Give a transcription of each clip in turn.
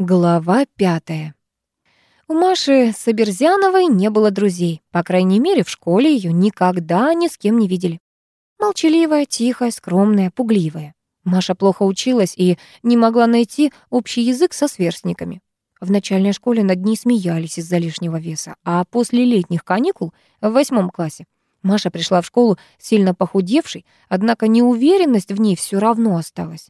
Глава пятая. У Маши Саберзяновой не было друзей. По крайней мере, в школе ее никогда ни с кем не видели. Молчаливая, тихая, скромная, пугливая. Маша плохо училась и не могла найти общий язык со сверстниками. В начальной школе над ней смеялись из-за лишнего веса, а после летних каникул в восьмом классе Маша пришла в школу сильно похудевшей, однако неуверенность в ней все равно осталась.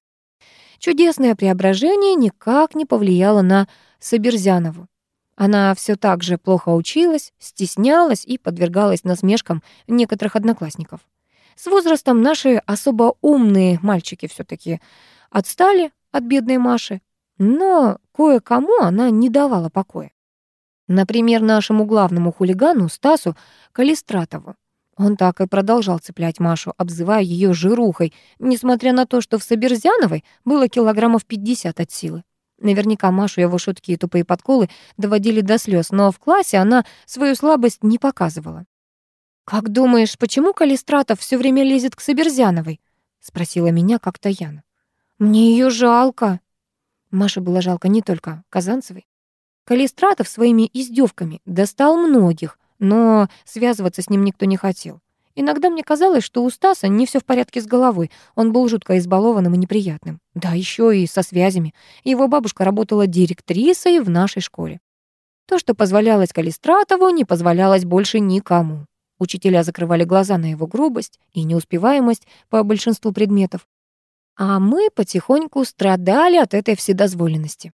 Чудесное преображение никак не повлияло на Саберзянову. Она все так же плохо училась, стеснялась и подвергалась насмешкам некоторых одноклассников. С возрастом наши особо умные мальчики все таки отстали от бедной Маши, но кое-кому она не давала покоя. Например, нашему главному хулигану Стасу Калистратову. Он так и продолжал цеплять Машу, обзывая ее жирухой, несмотря на то, что в Соберзяновой было килограммов 50 от силы. Наверняка Машу его шутки и тупые подколы доводили до слез, но в классе она свою слабость не показывала. «Как думаешь, почему Калистратов все время лезет к Соберзяновой?» — спросила меня как-то Яна. «Мне ее жалко». Маше было жалко не только Казанцевой. Калистратов своими издевками достал многих, но связываться с ним никто не хотел. Иногда мне казалось, что у Стаса не все в порядке с головой. Он был жутко избалованным и неприятным. Да, еще и со связями. Его бабушка работала директрисой в нашей школе. То, что позволялось Калистратову, не позволялось больше никому. Учителя закрывали глаза на его грубость и неуспеваемость по большинству предметов. А мы потихоньку страдали от этой вседозволенности.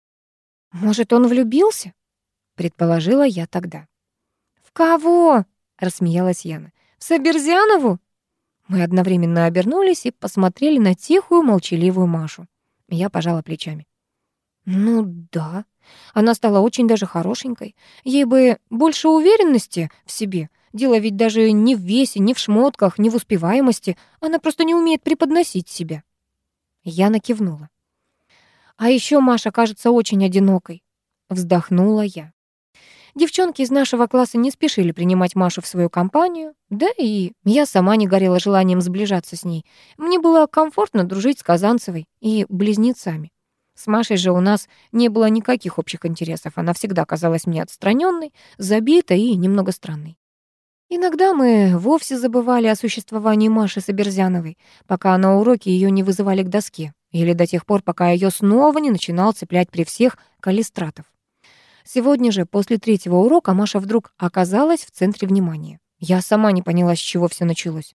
«Может, он влюбился?» — предположила я тогда. «В кого?» — рассмеялась Яна. «В Саберзянову?» Мы одновременно обернулись и посмотрели на тихую, молчаливую Машу. Я пожала плечами. «Ну да, она стала очень даже хорошенькой. Ей бы больше уверенности в себе. Дело ведь даже не в весе, не в шмотках, не в успеваемости. Она просто не умеет преподносить себя». Я накивнула. «А еще Маша кажется очень одинокой», — вздохнула я. Девчонки из нашего класса не спешили принимать Машу в свою компанию, да и я сама не горела желанием сближаться с ней. Мне было комфортно дружить с Казанцевой и близнецами. С Машей же у нас не было никаких общих интересов. Она всегда казалась мне отстраненной, забитой и немного странной. Иногда мы вовсе забывали о существовании Маши Соберзяновой, пока на уроке ее не вызывали к доске, или до тех пор, пока ее снова не начинал цеплять при всех калистратов. Сегодня же, после третьего урока, Маша вдруг оказалась в центре внимания. Я сама не поняла, с чего все началось.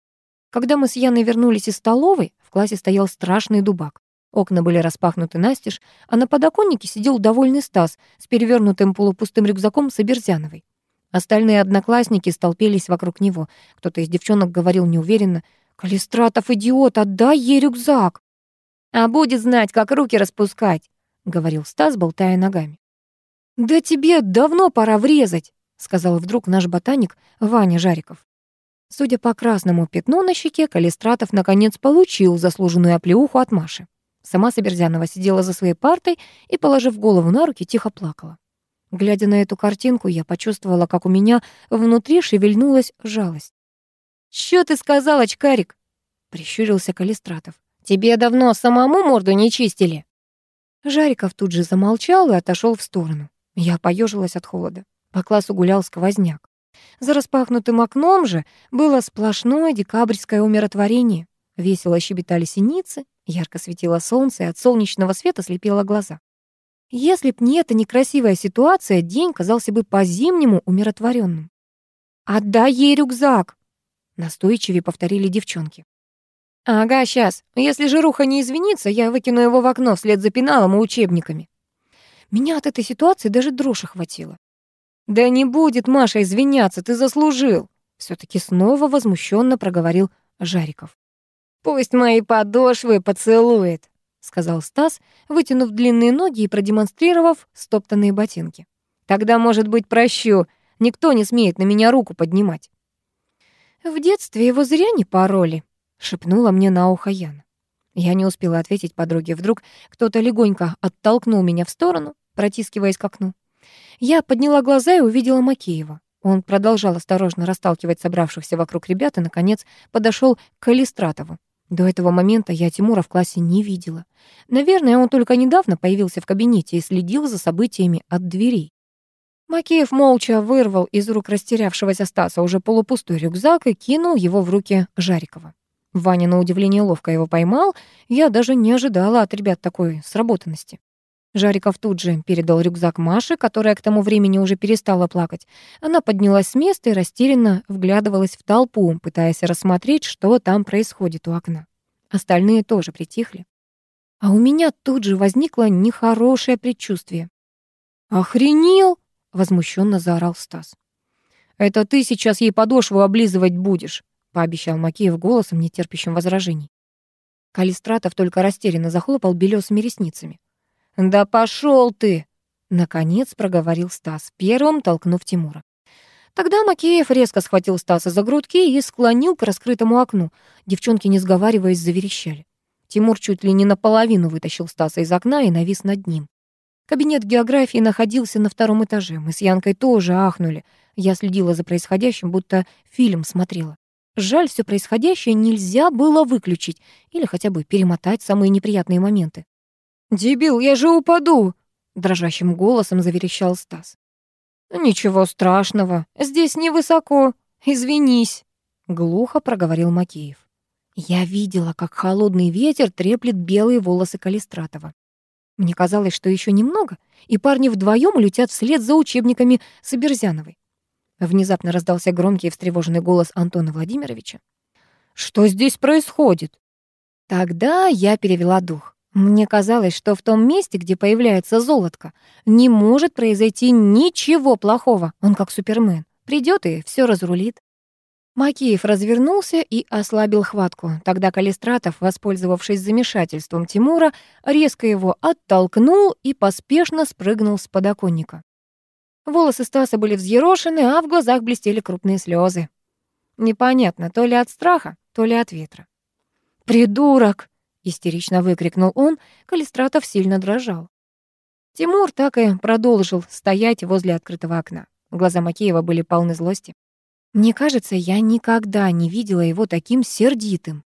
Когда мы с Яной вернулись из столовой, в классе стоял страшный дубак. Окна были распахнуты настежь, а на подоконнике сидел довольный Стас с перевернутым полупустым рюкзаком с Оберзяновой. Остальные одноклассники столпились вокруг него. Кто-то из девчонок говорил неуверенно, «Калистратов, идиот, отдай ей рюкзак!» «А будет знать, как руки распускать», — говорил Стас, болтая ногами. «Да тебе давно пора врезать», — сказал вдруг наш ботаник Ваня Жариков. Судя по красному пятну на щеке, Калистратов наконец получил заслуженную оплеуху от Маши. Сама Соберзянова сидела за своей партой и, положив голову на руки, тихо плакала. Глядя на эту картинку, я почувствовала, как у меня внутри шевельнулась жалость. «Чё ты сказал, очкарик?» — прищурился Калистратов. «Тебе давно самому морду не чистили?» Жариков тут же замолчал и отошел в сторону. Я поежилась от холода. По классу гулял сквозняк. За распахнутым окном же было сплошное декабрьское умиротворение. Весело щебетали синицы, ярко светило солнце, и от солнечного света слепило глаза. Если б не эта некрасивая ситуация, день казался бы по-зимнему умиротворенным. «Отдай ей рюкзак!» — настойчивее повторили девчонки. «Ага, сейчас. Если жируха не извинится, я выкину его в окно вслед за пеналом и учебниками». Меня от этой ситуации даже дрожь охватила. «Да не будет Маша извиняться, ты заслужил!» все таки снова возмущенно проговорил Жариков. «Пусть мои подошвы поцелует», — сказал Стас, вытянув длинные ноги и продемонстрировав стоптанные ботинки. «Тогда, может быть, прощу. Никто не смеет на меня руку поднимать». «В детстве его зря не пороли», — шепнула мне на ухо Яна. Я не успела ответить подруге. Вдруг кто-то легонько оттолкнул меня в сторону протискиваясь к окну. Я подняла глаза и увидела Макеева. Он продолжал осторожно расталкивать собравшихся вокруг ребят и, наконец, подошел к Калистратову. До этого момента я Тимура в классе не видела. Наверное, он только недавно появился в кабинете и следил за событиями от дверей. Макеев молча вырвал из рук растерявшегося Стаса уже полупустой рюкзак и кинул его в руки Жарикова. Ваня, на удивление, ловко его поймал. Я даже не ожидала от ребят такой сработанности. Жариков тут же передал рюкзак Маше, которая к тому времени уже перестала плакать. Она поднялась с места и растерянно вглядывалась в толпу, пытаясь рассмотреть, что там происходит у окна. Остальные тоже притихли. А у меня тут же возникло нехорошее предчувствие. «Охренел!» — возмущенно заорал Стас. «Это ты сейчас ей подошву облизывать будешь», — пообещал Макеев голосом, нетерпящим возражений. Калистратов только растерянно захлопал белёсыми ресницами. «Да пошел ты!» — наконец проговорил Стас, первым толкнув Тимура. Тогда Макеев резко схватил Стаса за грудки и склонил к раскрытому окну. Девчонки, не сговариваясь, заверещали. Тимур чуть ли не наполовину вытащил Стаса из окна и навис над ним. Кабинет географии находился на втором этаже. Мы с Янкой тоже ахнули. Я следила за происходящим, будто фильм смотрела. Жаль, все происходящее нельзя было выключить или хотя бы перемотать самые неприятные моменты. «Дебил, я же упаду!» — дрожащим голосом заверещал Стас. «Ничего страшного, здесь невысоко, извинись», — глухо проговорил Макеев. Я видела, как холодный ветер треплет белые волосы Калистратова. Мне казалось, что еще немного, и парни вдвоем летят вслед за учебниками Соберзяновой. Внезапно раздался громкий и встревоженный голос Антона Владимировича. «Что здесь происходит?» Тогда я перевела дух. Мне казалось, что в том месте, где появляется золотко, не может произойти ничего плохого. Он как Супермен. Придет и все разрулит. Макеев развернулся и ослабил хватку. Тогда Калистратов, воспользовавшись замешательством Тимура, резко его оттолкнул и поспешно спрыгнул с подоконника. Волосы Стаса были взъерошены, а в глазах блестели крупные слезы. Непонятно, то ли от страха, то ли от ветра. «Придурок!» Истерично выкрикнул он, Калистратов сильно дрожал. Тимур так и продолжил стоять возле открытого окна. Глаза Макеева были полны злости. Мне кажется, я никогда не видела его таким сердитым.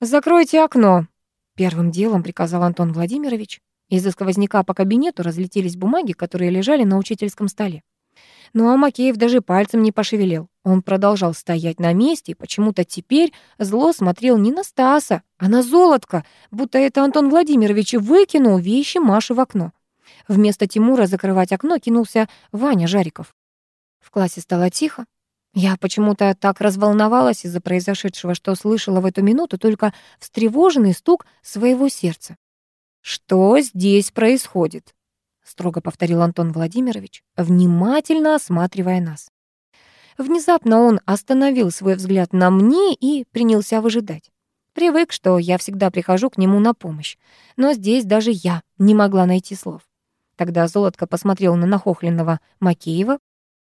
«Закройте окно», — первым делом приказал Антон Владимирович. Из-за сквозняка по кабинету разлетелись бумаги, которые лежали на учительском столе. Ну а Макеев даже пальцем не пошевелил. Он продолжал стоять на месте и почему-то теперь зло смотрел не на Стаса, а на золотко, будто это Антон Владимирович выкинул вещи Маши в окно. Вместо Тимура закрывать окно кинулся Ваня Жариков. В классе стало тихо. Я почему-то так разволновалась из-за произошедшего, что слышала в эту минуту только встревоженный стук своего сердца. «Что здесь происходит?» Строго повторил Антон Владимирович, внимательно осматривая нас. Внезапно он остановил свой взгляд на мне и принялся выжидать. Привык, что я всегда прихожу к нему на помощь, но здесь даже я не могла найти слов. Тогда Золотко посмотрел на нахохленного Макеева.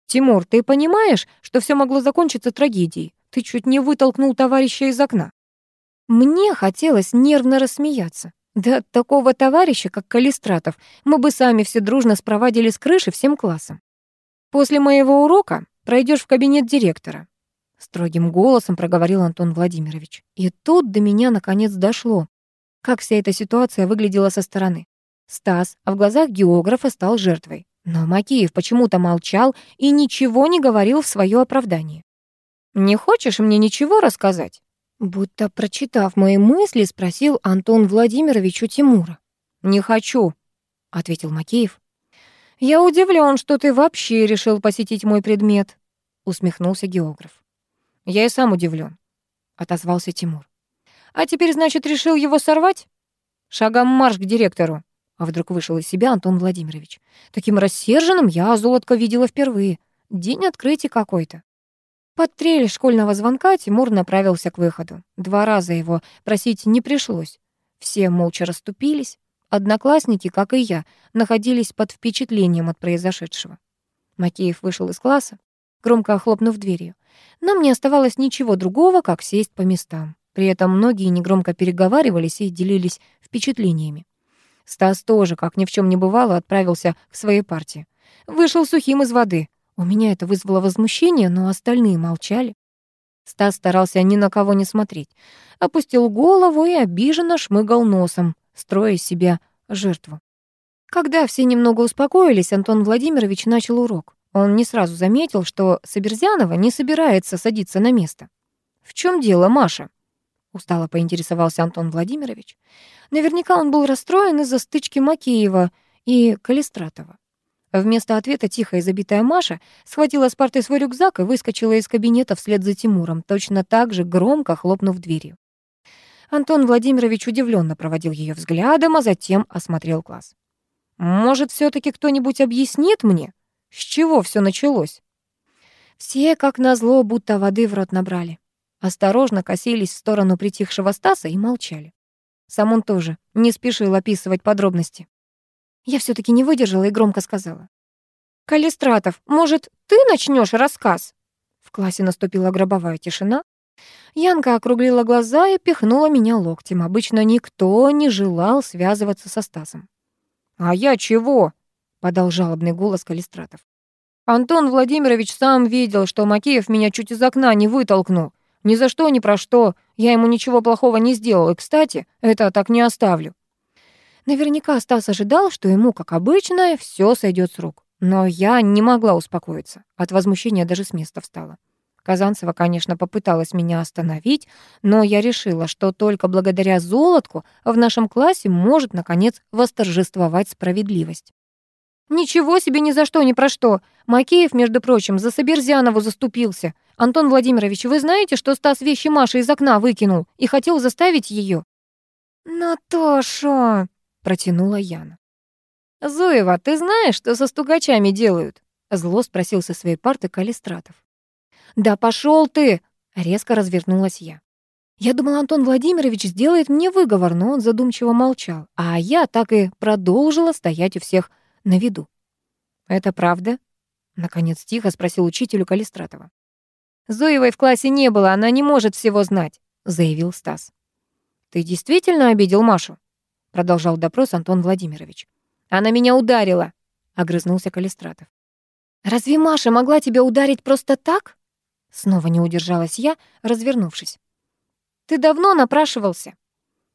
«Тимур, ты понимаешь, что все могло закончиться трагедией? Ты чуть не вытолкнул товарища из окна». Мне хотелось нервно рассмеяться. Да такого товарища, как Калистратов, мы бы сами все дружно спровадили с крыши всем классом. После моего урока пройдешь в кабинет директора. Строгим голосом проговорил Антон Владимирович. И тут до меня наконец дошло, как вся эта ситуация выглядела со стороны. Стас, а в глазах географа стал жертвой. Но Макеев почему-то молчал и ничего не говорил в свое оправдание. «Не хочешь мне ничего рассказать?» Будто прочитав мои мысли, спросил Антон Владимирович у Тимура. «Не хочу», — ответил Макеев. «Я удивлен, что ты вообще решил посетить мой предмет», — усмехнулся географ. «Я и сам удивлен», — отозвался Тимур. «А теперь, значит, решил его сорвать? Шагом марш к директору». А вдруг вышел из себя Антон Владимирович. Таким рассерженным я Золотко видела впервые. День открытия какой-то. Под трель школьного звонка Тимур направился к выходу. Два раза его просить не пришлось. Все молча расступились. Одноклассники, как и я, находились под впечатлением от произошедшего. Макеев вышел из класса, громко охлопнув дверью. Нам не оставалось ничего другого, как сесть по местам. При этом многие негромко переговаривались и делились впечатлениями. Стас тоже, как ни в чем не бывало, отправился к своей партии. Вышел сухим из воды, у меня это вызвало возмущение, но остальные молчали. Стас старался ни на кого не смотреть. Опустил голову и обиженно шмыгал носом, строя себя жертву. Когда все немного успокоились, Антон Владимирович начал урок. Он не сразу заметил, что Соберзянова не собирается садиться на место. «В чем дело, Маша?» — устало поинтересовался Антон Владимирович. Наверняка он был расстроен из-за стычки Макеева и Калистратова. Вместо ответа тихая забитая Маша схватила с парты свой рюкзак и выскочила из кабинета вслед за Тимуром, точно так же громко хлопнув дверью. Антон Владимирович удивленно проводил ее взглядом, а затем осмотрел класс. «Может, все таки кто-нибудь объяснит мне, с чего все началось?» Все, как назло, будто воды в рот набрали. Осторожно косились в сторону притихшего Стаса и молчали. Сам он тоже не спешил описывать подробности. Я все таки не выдержала и громко сказала. «Калистратов, может, ты начнешь рассказ?» В классе наступила гробовая тишина. Янка округлила глаза и пихнула меня локтем. Обычно никто не желал связываться со Стасом. «А я чего?» — подал жалобный голос Калистратов. «Антон Владимирович сам видел, что Макеев меня чуть из окна не вытолкнул. Ни за что, ни про что. Я ему ничего плохого не сделал. И, кстати, это так не оставлю. Наверняка Стас ожидал, что ему, как обычно, все сойдет с рук. Но я не могла успокоиться. От возмущения даже с места встала. Казанцева, конечно, попыталась меня остановить, но я решила, что только благодаря золотку в нашем классе может, наконец, восторжествовать справедливость. «Ничего себе ни за что, ни про что. Макеев, между прочим, за Соберзянову заступился. Антон Владимирович, вы знаете, что Стас вещи Маши из окна выкинул и хотел заставить ее? «Наташа!» Протянула Яна. «Зуева, ты знаешь, что со стукачами делают?» Зло спросил со своей парты Калистратов. «Да пошел ты!» — резко развернулась я. Я думала, Антон Владимирович сделает мне выговор, но он задумчиво молчал, а я так и продолжила стоять у всех на виду. «Это правда?» — наконец тихо спросил учителю Калистратова. «Зуевой в классе не было, она не может всего знать», — заявил Стас. «Ты действительно обидел Машу?» Продолжал допрос Антон Владимирович. Она меня ударила, огрызнулся Калистратов. Разве Маша могла тебя ударить просто так? Снова не удержалась я, развернувшись. Ты давно напрашивался.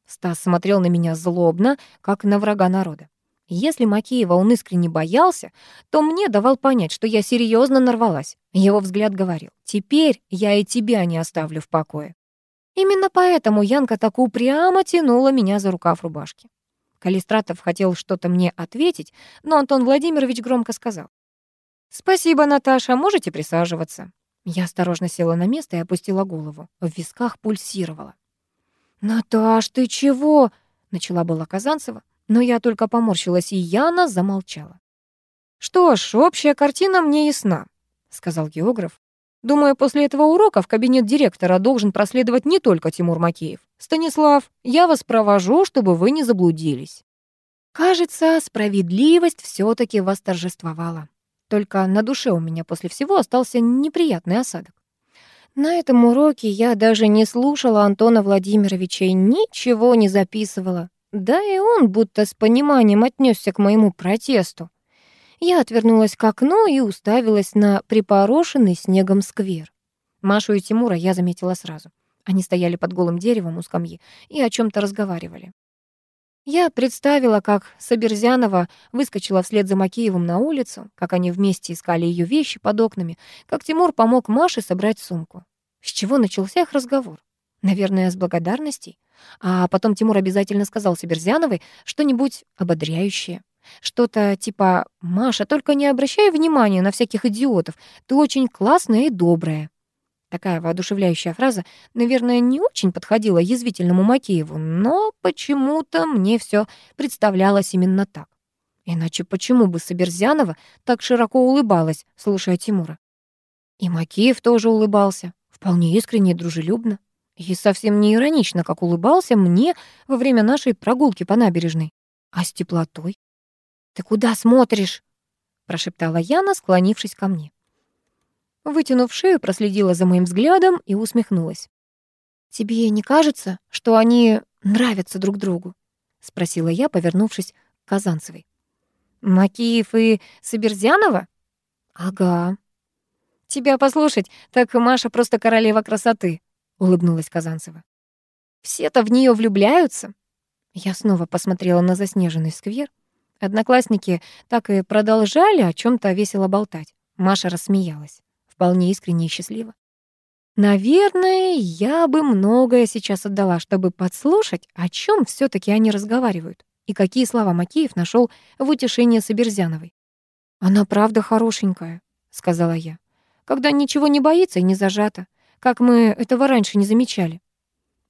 Стас смотрел на меня злобно, как на врага народа. Если Макеева он искренне боялся, то мне давал понять, что я серьезно нарвалась. Его взгляд говорил, теперь я и тебя не оставлю в покое. Именно поэтому Янка так упрямо тянула меня за рукав рубашки. Калистратов хотел что-то мне ответить, но Антон Владимирович громко сказал. «Спасибо, Наташа, можете присаживаться». Я осторожно села на место и опустила голову. В висках пульсировала. «Наташ, ты чего?» — начала была Казанцева, но я только поморщилась, и Яна замолчала. «Что ж, общая картина мне ясна», — сказал географ. Думаю, после этого урока в кабинет директора должен проследовать не только Тимур Макеев. Станислав, я вас провожу, чтобы вы не заблудились. Кажется, справедливость все таки восторжествовала. Только на душе у меня после всего остался неприятный осадок. На этом уроке я даже не слушала Антона Владимировича и ничего не записывала. Да и он будто с пониманием отнесся к моему протесту. Я отвернулась к окну и уставилась на припорошенный снегом сквер. Машу и Тимура я заметила сразу. Они стояли под голым деревом у скамьи и о чем то разговаривали. Я представила, как Соберзянова выскочила вслед за Макеевым на улицу, как они вместе искали ее вещи под окнами, как Тимур помог Маше собрать сумку. С чего начался их разговор? Наверное, с благодарностей. А потом Тимур обязательно сказал Соберзяновой что-нибудь ободряющее. Что-то типа «Маша, только не обращай внимания на всяких идиотов, ты очень классная и добрая». Такая воодушевляющая фраза, наверное, не очень подходила язвительному Макееву, но почему-то мне все представлялось именно так. Иначе почему бы Соберзянова так широко улыбалась, слушая Тимура? И Макеев тоже улыбался, вполне искренне и дружелюбно. И совсем не иронично, как улыбался мне во время нашей прогулки по набережной, а с теплотой. «Ты куда смотришь?» — прошептала Яна, склонившись ко мне. Вытянув шею, проследила за моим взглядом и усмехнулась. «Тебе не кажется, что они нравятся друг другу?» — спросила я, повернувшись к Казанцевой. «Макиев и Соберзянова?» «Ага». «Тебя послушать, так Маша просто королева красоты», — улыбнулась Казанцева. «Все-то в нее влюбляются». Я снова посмотрела на заснеженный сквер. Одноклассники так и продолжали о чем то весело болтать. Маша рассмеялась, вполне искренне и счастливо. Наверное, я бы многое сейчас отдала, чтобы подслушать, о чем все таки они разговаривают и какие слова Макеев нашел в утешении Соберзяновой. «Она правда хорошенькая», — сказала я, «когда ничего не боится и не зажата, как мы этого раньше не замечали».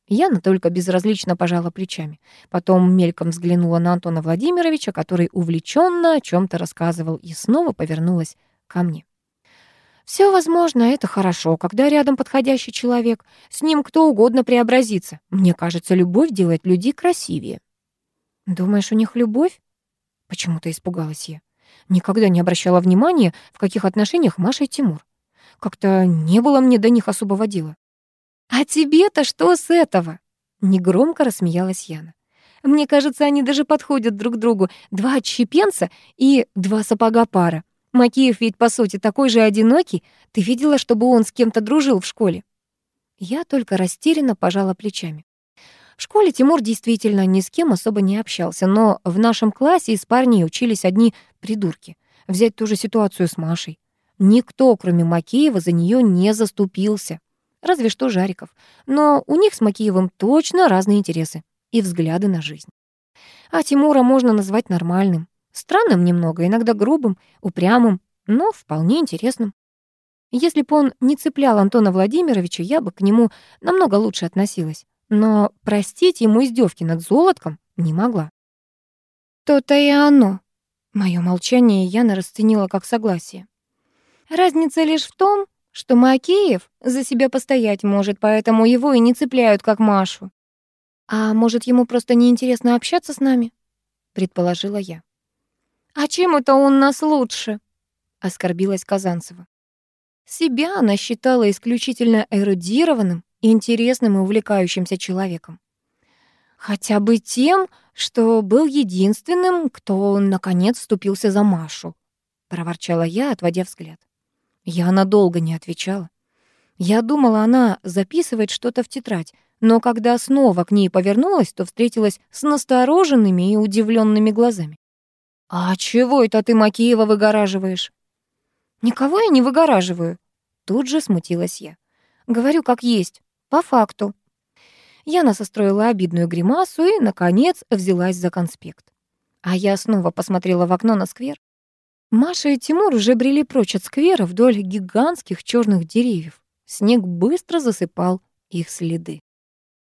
Яна только безразлично пожала плечами. Потом мельком взглянула на Антона Владимировича, который увлеченно о чем то рассказывал, и снова повернулась ко мне. Все возможно, это хорошо, когда рядом подходящий человек. С ним кто угодно преобразится. Мне кажется, любовь делает людей красивее. Думаешь, у них любовь? Почему-то испугалась я. Никогда не обращала внимания, в каких отношениях Маша и Тимур. Как-то не было мне до них особого дела. «А тебе-то что с этого?» Негромко рассмеялась Яна. «Мне кажется, они даже подходят друг другу. Два отщепенца и два сапога пара. Макеев ведь, по сути, такой же одинокий. Ты видела, чтобы он с кем-то дружил в школе?» Я только растерянно пожала плечами. В школе Тимур действительно ни с кем особо не общался, но в нашем классе из парней учились одни придурки. Взять ту же ситуацию с Машей. Никто, кроме Макеева, за нее не заступился разве что Жариков. Но у них с Макиевым точно разные интересы и взгляды на жизнь. А Тимура можно назвать нормальным. Странным немного, иногда грубым, упрямым, но вполне интересным. Если бы он не цеплял Антона Владимировича, я бы к нему намного лучше относилась. Но простить ему издевки над золотком не могла. То-то и оно. Моё молчание Яна расценила как согласие. Разница лишь в том, что Макеев за себя постоять может, поэтому его и не цепляют, как Машу. А может, ему просто неинтересно общаться с нами? предположила я. А чем это он нас лучше? оскорбилась Казанцева. Себя она считала исключительно эрудированным, интересным и увлекающимся человеком. Хотя бы тем, что был единственным, кто наконец вступился за Машу, проворчала я, отводя взгляд. Я надолго не отвечала. Я думала, она записывает что-то в тетрадь, но когда снова к ней повернулась, то встретилась с настороженными и удивленными глазами. «А чего это ты Макеева выгораживаешь?» «Никого я не выгораживаю», — тут же смутилась я. «Говорю, как есть, по факту». Яна состроила обидную гримасу и, наконец, взялась за конспект. А я снова посмотрела в окно на сквер. Маша и Тимур уже брели прочь от сквера вдоль гигантских черных деревьев. Снег быстро засыпал их следы.